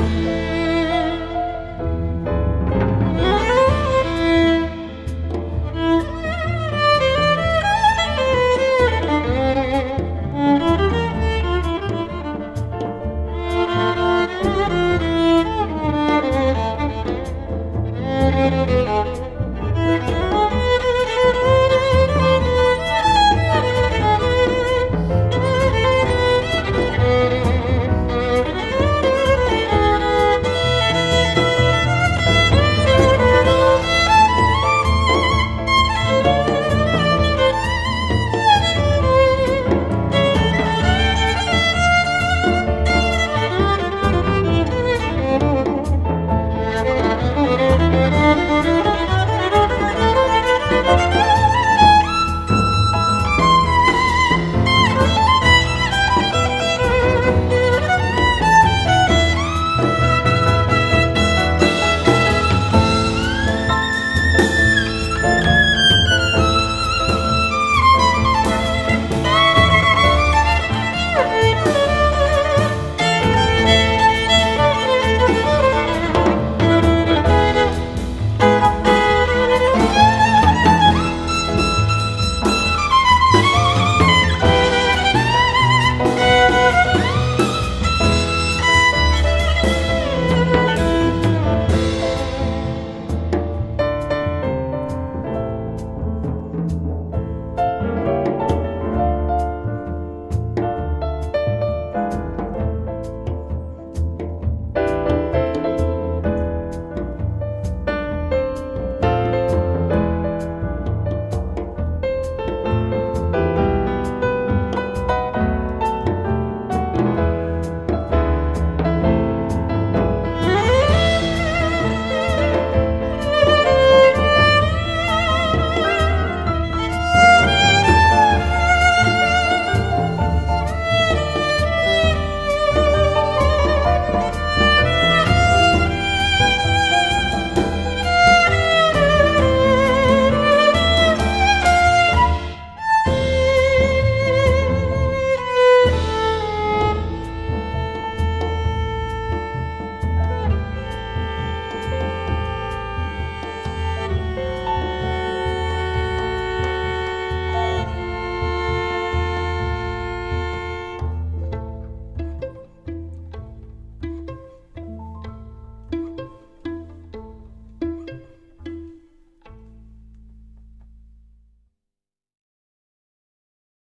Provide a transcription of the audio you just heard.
Música